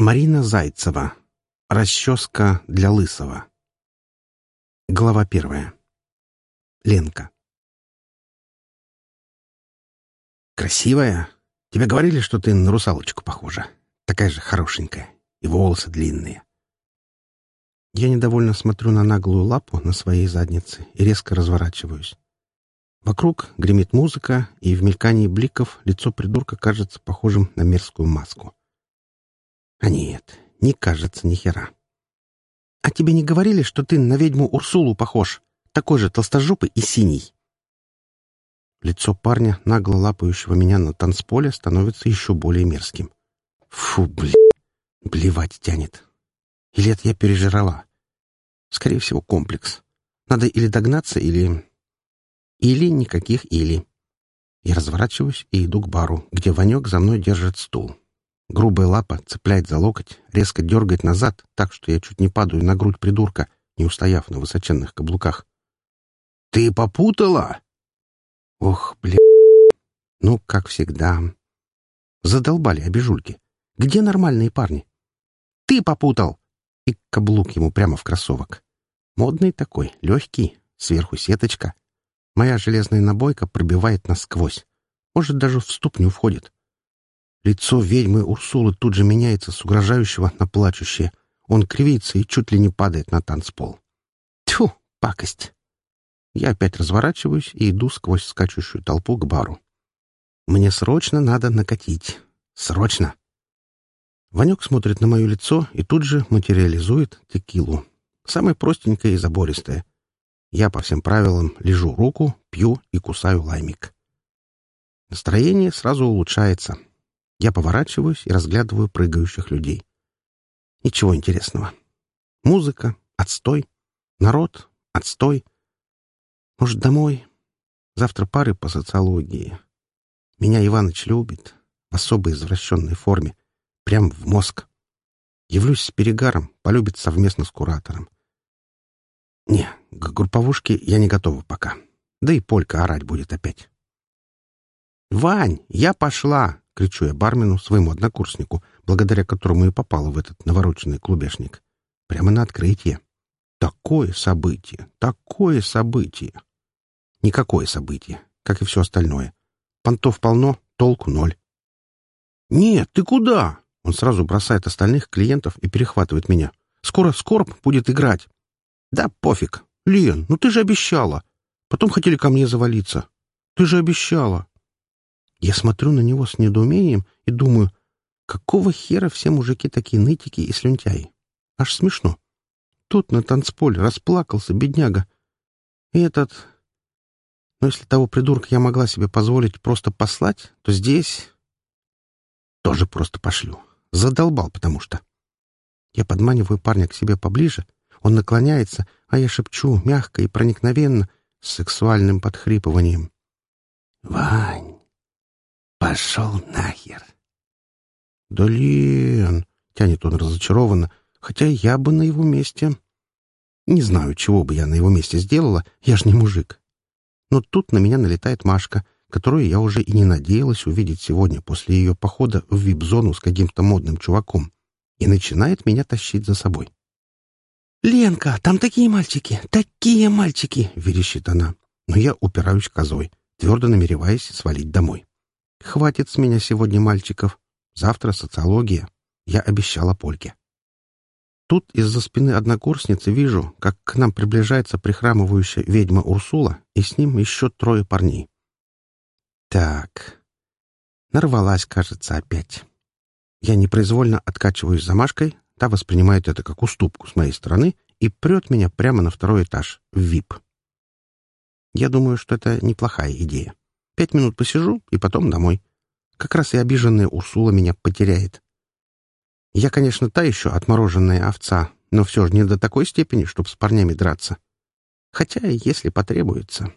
Марина Зайцева. Расческа для Лысого. Глава первая. Ленка. «Красивая? Тебе говорили, что ты на русалочку похожа. Такая же хорошенькая. И волосы длинные». Я недовольно смотрю на наглую лапу на своей заднице и резко разворачиваюсь. Вокруг гремит музыка, и в мелькании бликов лицо придурка кажется похожим на мерзкую маску. А нет, не кажется ни хера. А тебе не говорили, что ты на ведьму Урсулу похож? Такой же толстожопый и синий. Лицо парня, нагло лапающего меня на танцполе, становится еще более мерзким. Фу, блин, блевать тянет. Или это я пережрала? Скорее всего, комплекс. Надо или догнаться, или... Или никаких или. Я разворачиваюсь и иду к бару, где Ванек за мной держит стул. Грубая лапа цепляет за локоть, резко дергает назад, так что я чуть не падаю на грудь придурка, не устояв на высоченных каблуках. «Ты попутала?» «Ох, бля... Ну, как всегда. Задолбали обижульки. Где нормальные парни?» «Ты попутал!» И каблук ему прямо в кроссовок. Модный такой, легкий, сверху сеточка. Моя железная набойка пробивает насквозь. Может, даже в ступню входит. Лицо ведьмы Урсулы тут же меняется с угрожающего на плачущее. Он кривится и чуть ли не падает на танцпол. Тьфу, пакость! Я опять разворачиваюсь и иду сквозь скачущую толпу к бару. Мне срочно надо накатить. Срочно! Ванек смотрит на мое лицо и тут же материализует текилу. Самое простенькое и забористое. Я по всем правилам лежу руку, пью и кусаю лаймик. Настроение сразу улучшается. Я поворачиваюсь и разглядываю прыгающих людей. Ничего интересного. Музыка — отстой. Народ — отстой. Может, домой? Завтра пары по социологии. Меня Иваныч любит. В особой извращенной форме. Прям в мозг. Явлюсь с перегаром, полюбит совместно с куратором. Не, к групповушке я не готова пока. Да и Полька орать будет опять. «Вань, я пошла!» — кричу я бармену, своему однокурснику, благодаря которому и попала в этот навороченный клубешник. Прямо на открытие. Такое событие! Такое событие! Никакое событие, как и все остальное. Понтов полно, толку ноль. «Нет, ты куда?» Он сразу бросает остальных клиентов и перехватывает меня. «Скоро Скорб будет играть». «Да пофиг. Лен, ну ты же обещала. Потом хотели ко мне завалиться. Ты же обещала». Я смотрю на него с недоумением и думаю, какого хера все мужики такие нытики и слюнтяи? Аж смешно. Тут на танцполе расплакался бедняга. И этот... Но если того придурка я могла себе позволить просто послать, то здесь... Тоже просто пошлю. Задолбал, потому что... Я подманиваю парня к себе поближе, он наклоняется, а я шепчу мягко и проникновенно, с сексуальным подхрипыванием. «Вань, «Пошел нахер!» «Да, Лен!» — тянет он разочарованно, хотя я бы на его месте... Не знаю, чего бы я на его месте сделала, я ж не мужик. Но тут на меня налетает Машка, которую я уже и не надеялась увидеть сегодня после ее похода в вип-зону с каким-то модным чуваком, и начинает меня тащить за собой. «Ленка, там такие мальчики, такие мальчики!» — верещит она. Но я упираюсь козой, твердо намереваясь свалить домой. Хватит с меня сегодня мальчиков. Завтра социология. Я обещала Польке. Тут из-за спины однокурсницы вижу, как к нам приближается прихрамывающая ведьма Урсула, и с ним еще трое парней. Так. Нарвалась, кажется, опять. Я непроизвольно откачиваюсь замашкой, та воспринимает это как уступку с моей стороны и прет меня прямо на второй этаж, в ВИП. Я думаю, что это неплохая идея. Пять минут посижу и потом домой. Как раз и обиженная Урсула меня потеряет. Я, конечно, та еще отмороженная овца, но все же не до такой степени, чтобы с парнями драться. Хотя, если потребуется.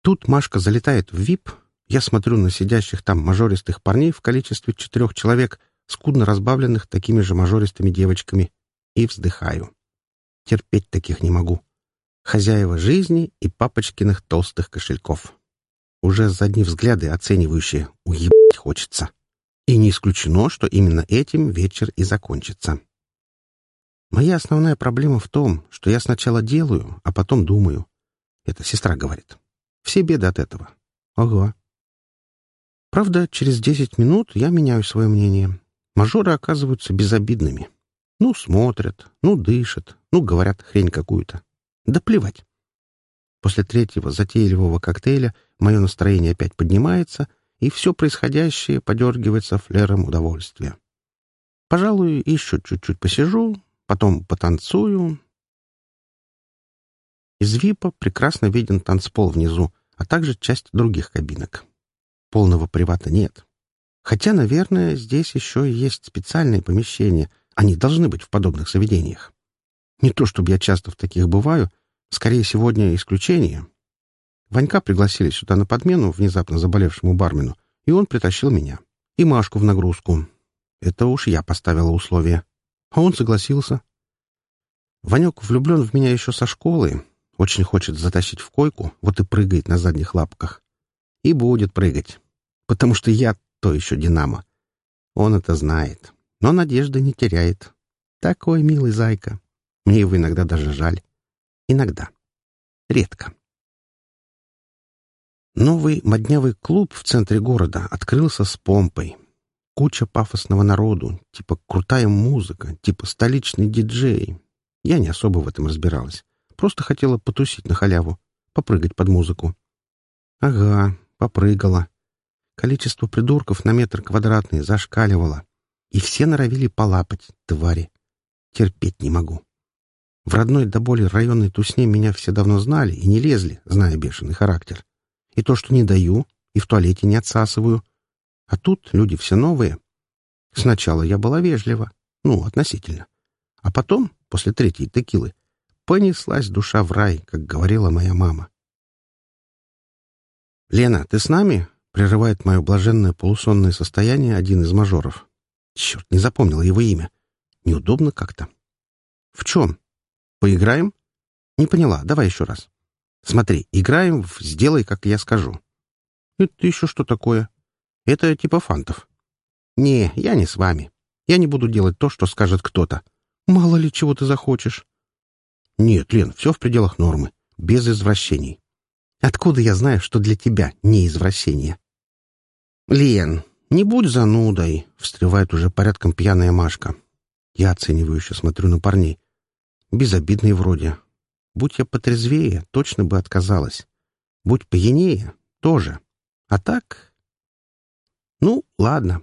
Тут Машка залетает в ВИП, я смотрю на сидящих там мажористых парней в количестве четырех человек, скудно разбавленных такими же мажористыми девочками, и вздыхаю. Терпеть таких не могу. Хозяева жизни и папочкиных толстых кошельков. Уже задние взгляды оценивающие. Уебать хочется. И не исключено, что именно этим вечер и закончится. Моя основная проблема в том, что я сначала делаю, а потом думаю. Это сестра говорит. Все беды от этого. Ага. Правда, через десять минут я меняю свое мнение. Мажоры оказываются безобидными. Ну, смотрят, ну, дышат, ну, говорят хрень какую-то. Да плевать. После третьего затейливого коктейля мое настроение опять поднимается, и все происходящее подергивается флером удовольствия. Пожалуй, еще чуть-чуть посижу, потом потанцую. Из ВИПа прекрасно виден танцпол внизу, а также часть других кабинок. Полного привата нет. Хотя, наверное, здесь еще есть специальные помещения. Они должны быть в подобных заведениях. Не то чтобы я часто в таких бываю, скорее сегодня исключение. Ванька пригласили сюда на подмену внезапно заболевшему бармену, и он притащил меня. И Машку в нагрузку. Это уж я поставила условия. А он согласился. Ванек влюблен в меня еще со школы, очень хочет затащить в койку, вот и прыгает на задних лапках. И будет прыгать, потому что я то еще динамо. Он это знает, но надежды не теряет. Такой милый зайка. Мне его иногда даже жаль. Иногда. Редко. Новый моднявый клуб в центре города открылся с помпой. Куча пафосного народу, типа крутая музыка, типа столичный диджей. Я не особо в этом разбиралась. Просто хотела потусить на халяву, попрыгать под музыку. Ага, попрыгала. Количество придурков на метр квадратный зашкаливало. И все норовили полапать, твари. Терпеть не могу. В родной до боли районной тусне меня все давно знали и не лезли, зная бешеный характер. И то, что не даю, и в туалете не отсасываю. А тут люди все новые. Сначала я была вежлива, ну, относительно. А потом, после третьей текилы, понеслась душа в рай, как говорила моя мама. «Лена, ты с нами?» — прерывает мое блаженное полусонное состояние один из мажоров. Черт, не запомнила его имя. Неудобно как-то. «В чем? Поиграем?» «Не поняла. Давай еще раз». «Смотри, играем в «Сделай, как я скажу». «Это еще что такое?» «Это типа фантов». «Не, я не с вами. Я не буду делать то, что скажет кто-то. Мало ли чего ты захочешь». «Нет, Лен, все в пределах нормы. Без извращений». «Откуда я знаю, что для тебя не извращение?» «Лен, не будь занудой», — встревает уже порядком пьяная Машка. Я оценивающе смотрю на парней. Безобидные вроде. Будь я потрезвее, точно бы отказалась. Будь пьянее — тоже. А так... Ну, ладно.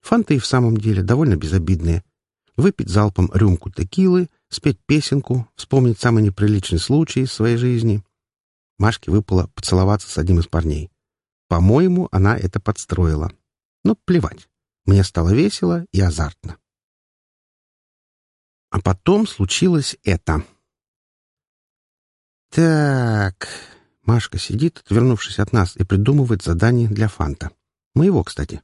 Фанты и в самом деле довольно безобидные. Выпить залпом рюмку текилы, спеть песенку, вспомнить самый неприличный случай из своей жизни. Машке выпало поцеловаться с одним из парней. По-моему, она это подстроила. Но плевать. Мне стало весело и азартно. А потом случилось это. Так, Машка сидит, отвернувшись от нас, и придумывает задание для Фанта. Моего, кстати.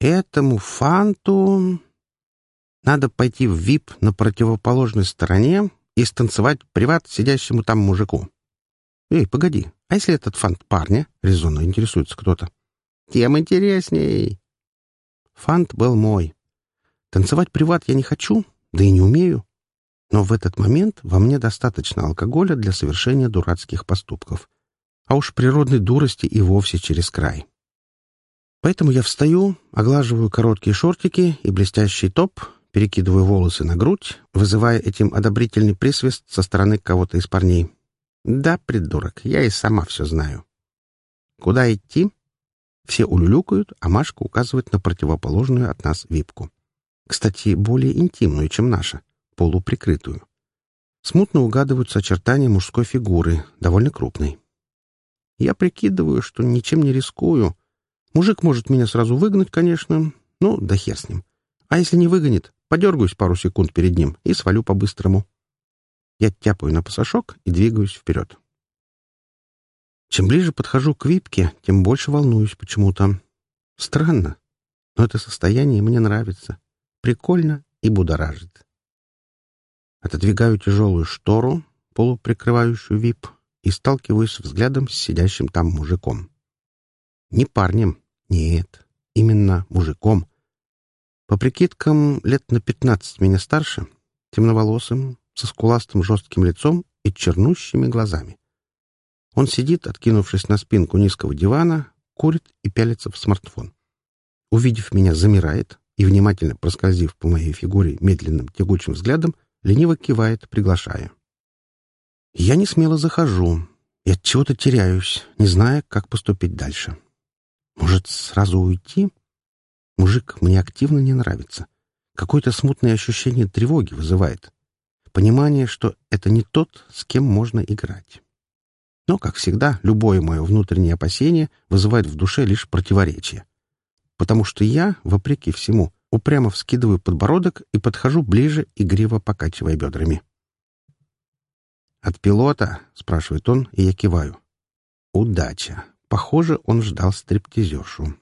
Этому Фанту надо пойти в ВИП на противоположной стороне и станцевать приват сидящему там мужику. Эй, погоди, а если этот фант парня? Резонно интересуется кто-то. Тем интересней. Фант был мой. Танцевать приват я не хочу, да и не умею. Но в этот момент во мне достаточно алкоголя для совершения дурацких поступков. А уж природной дурости и вовсе через край. Поэтому я встаю, оглаживаю короткие шортики и блестящий топ, перекидываю волосы на грудь, вызывая этим одобрительный присвист со стороны кого-то из парней. «Да, придурок, я и сама все знаю». «Куда идти?» Все улюлюкают, а Машка указывает на противоположную от нас випку. Кстати, более интимную, чем наша полуприкрытую. Смутно угадываются очертания мужской фигуры, довольно крупной. Я прикидываю, что ничем не рискую. Мужик может меня сразу выгнать, конечно, ну, да хер с ним. А если не выгонит, подергаюсь пару секунд перед ним и свалю по-быстрому. Я тяпаю на пасашок и двигаюсь вперед. Чем ближе подхожу к випке, тем больше волнуюсь почему-то. Странно, но это состояние мне нравится. Прикольно и будоражит. Отодвигаю тяжелую штору, полуприкрывающую вип, и сталкиваюсь взглядом с сидящим там мужиком. Не парнем, нет, именно мужиком. По прикидкам, лет на пятнадцать меня старше, темноволосым, со скуластым жестким лицом и чернущими глазами. Он сидит, откинувшись на спинку низкого дивана, курит и пялится в смартфон. Увидев меня, замирает и, внимательно проскользив по моей фигуре медленным тягучим взглядом, лениво кивает, приглашая. Я не смело захожу и от чего-то теряюсь, не зная, как поступить дальше. Может, сразу уйти? Мужик мне активно не нравится. Какое-то смутное ощущение тревоги вызывает. Понимание, что это не тот, с кем можно играть. Но, как всегда, любое мое внутреннее опасение вызывает в душе лишь противоречие. Потому что я, вопреки всему, упрямо вскидываю подбородок и подхожу ближе, игриво покачивая бедрами. «От пилота?» — спрашивает он, и я киваю. «Удача. Похоже, он ждал стриптизершу».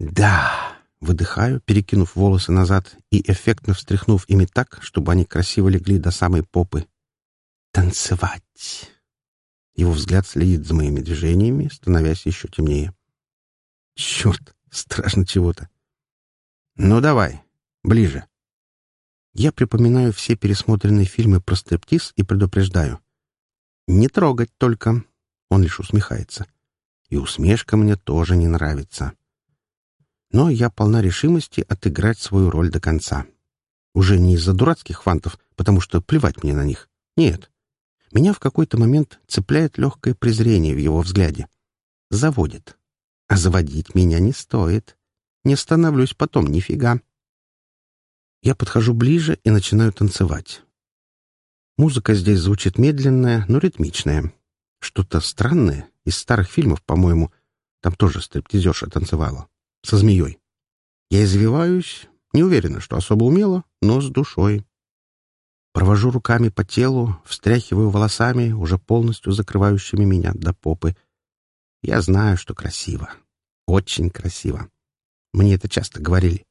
«Да!» — выдыхаю, перекинув волосы назад и эффектно встряхнув ими так, чтобы они красиво легли до самой попы. «Танцевать!» Его взгляд следит за моими движениями, становясь еще темнее. «Черт! Страшно чего-то!» «Ну давай, ближе!» Я припоминаю все пересмотренные фильмы про стриптиз и предупреждаю. «Не трогать только!» Он лишь усмехается. И усмешка мне тоже не нравится. Но я полна решимости отыграть свою роль до конца. Уже не из-за дурацких фантов, потому что плевать мне на них. Нет. Меня в какой-то момент цепляет легкое презрение в его взгляде. Заводит. А заводить меня не стоит. Не становлюсь потом нифига. Я подхожу ближе и начинаю танцевать. Музыка здесь звучит медленная, но ритмичная. Что-то странное из старых фильмов, по-моему. Там тоже стриптизерша танцевала. Со змеей. Я извиваюсь, не уверена, что особо умело, но с душой. Провожу руками по телу, встряхиваю волосами, уже полностью закрывающими меня до попы. Я знаю, что красиво. Очень красиво. Мне это часто говорили.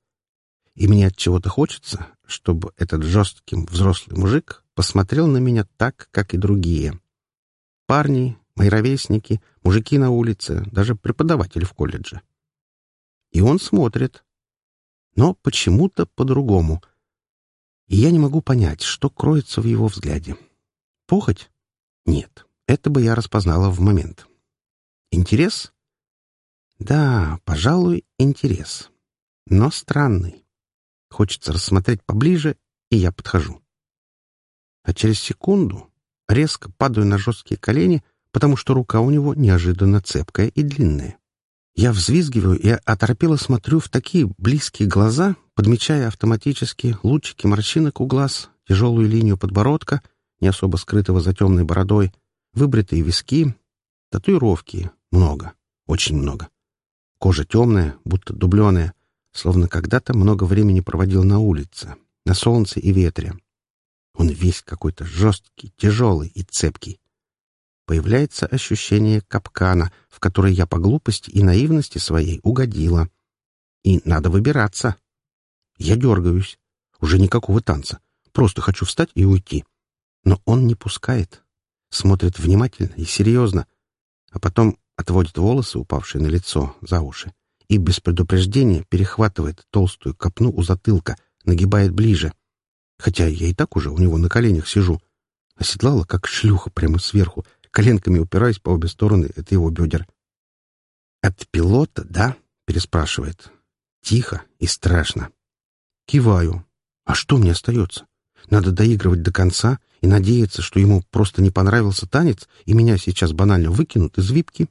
И мне от чего-то хочется, чтобы этот жесткий взрослый мужик посмотрел на меня так, как и другие. Парни, мои ровесники, мужики на улице, даже преподаватели в колледже. И он смотрит. Но почему-то по-другому. И я не могу понять, что кроется в его взгляде. Похоть? Нет, это бы я распознала в момент. Интерес? Да, пожалуй, интерес. Но странный. Хочется рассмотреть поближе, и я подхожу. А через секунду резко падаю на жесткие колени, потому что рука у него неожиданно цепкая и длинная. Я взвизгиваю и оторопело смотрю в такие близкие глаза, подмечая автоматически лучики морщинок у глаз, тяжелую линию подбородка, не особо скрытого за темной бородой, выбритые виски, татуировки. Много, очень много. Кожа темная, будто дубленая, словно когда-то много времени проводил на улице, на солнце и ветре. Он весь какой-то жесткий, тяжелый и цепкий. Появляется ощущение капкана, в который я по глупости и наивности своей угодила. И надо выбираться. Я дергаюсь. Уже никакого танца. Просто хочу встать и уйти. Но он не пускает. Смотрит внимательно и серьезно. А потом отводит волосы, упавшие на лицо, за уши и без предупреждения перехватывает толстую копну у затылка, нагибает ближе. Хотя я и так уже у него на коленях сижу. Оседлала, как шлюха, прямо сверху, коленками упираясь по обе стороны от его бедер. «От пилота, да?» — переспрашивает. Тихо и страшно. Киваю. А что мне остается? Надо доигрывать до конца и надеяться, что ему просто не понравился танец, и меня сейчас банально выкинут из випки.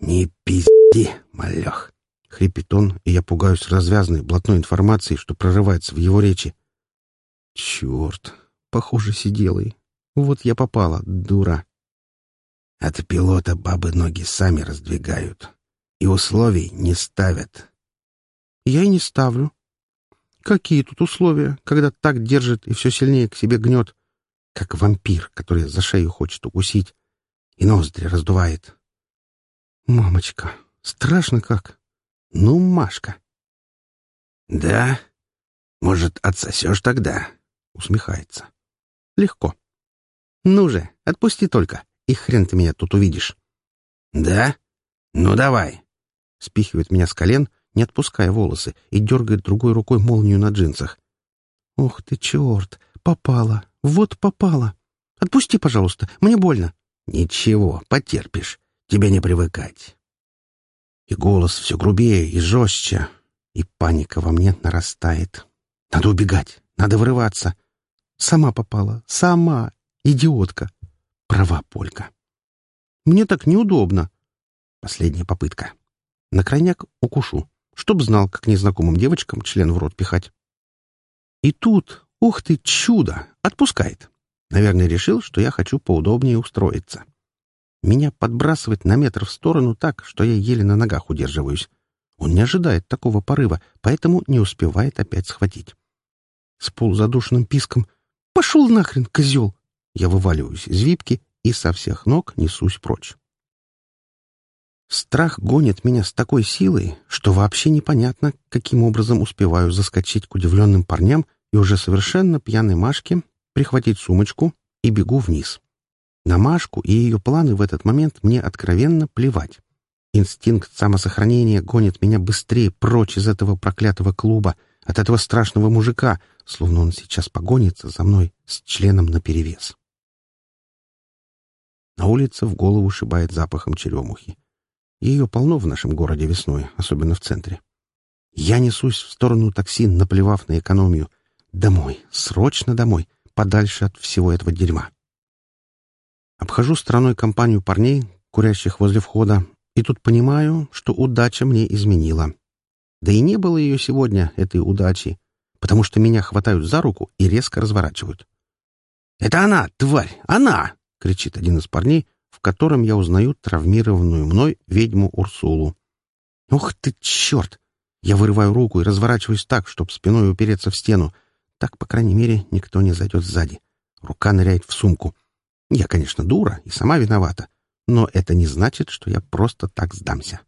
«Не пизди!» «Иди, малех!» — хрипит он, и я пугаюсь развязанной блатной информации, что прорывается в его речи. «Черт! Похоже, сиделый. Вот я попала, дура!» От пилота бабы ноги сами раздвигают и условий не ставят. Я и не ставлю. Какие тут условия, когда так держит и все сильнее к себе гнет, как вампир, который за шею хочет укусить и ноздри раздувает? Мамочка, Страшно как. Ну, Машка. Да? Может, отсосешь тогда? Усмехается. Легко. Ну же, отпусти только, и хрен ты меня тут увидишь. Да? Ну давай. спихивает меня с колен, не отпуская волосы, и дергает другой рукой молнию на джинсах. «Ух ты, черт! Попала! Вот попала! Отпусти, пожалуйста, мне больно!» «Ничего, потерпишь. Тебе не привыкать». И голос все грубее и жестче, и паника во мне нарастает. Надо убегать, надо вырываться. Сама попала, сама, идиотка. Права Полька. Мне так неудобно. Последняя попытка. На крайняк укушу, чтоб знал, как незнакомым девочкам член в рот пихать. И тут, ух ты, чудо, отпускает. Наверное, решил, что я хочу поудобнее устроиться. Меня подбрасывает на метр в сторону так, что я еле на ногах удерживаюсь. Он не ожидает такого порыва, поэтому не успевает опять схватить. С полузадушенным писком «Пошел нахрен, козел!» Я вываливаюсь из випки и со всех ног несусь прочь. Страх гонит меня с такой силой, что вообще непонятно, каким образом успеваю заскочить к удивленным парням и уже совершенно пьяной Машке прихватить сумочку и бегу вниз. На Машку и ее планы в этот момент мне откровенно плевать. Инстинкт самосохранения гонит меня быстрее прочь из этого проклятого клуба, от этого страшного мужика, словно он сейчас погонится за мной с членом наперевес. На улице в голову шибает запахом черемухи. Ее полно в нашем городе весной, особенно в центре. Я несусь в сторону такси, наплевав на экономию. Домой, срочно домой, подальше от всего этого дерьма. Обхожу стороной компанию парней, курящих возле входа, и тут понимаю, что удача мне изменила. Да и не было ее сегодня, этой удачи, потому что меня хватают за руку и резко разворачивают. «Это она, тварь! Она!» — кричит один из парней, в котором я узнаю травмированную мной ведьму Урсулу. «Ух ты, черт!» Я вырываю руку и разворачиваюсь так, чтобы спиной упереться в стену. Так, по крайней мере, никто не зайдет сзади. Рука ныряет в сумку. Я, конечно, дура и сама виновата, но это не значит, что я просто так сдамся.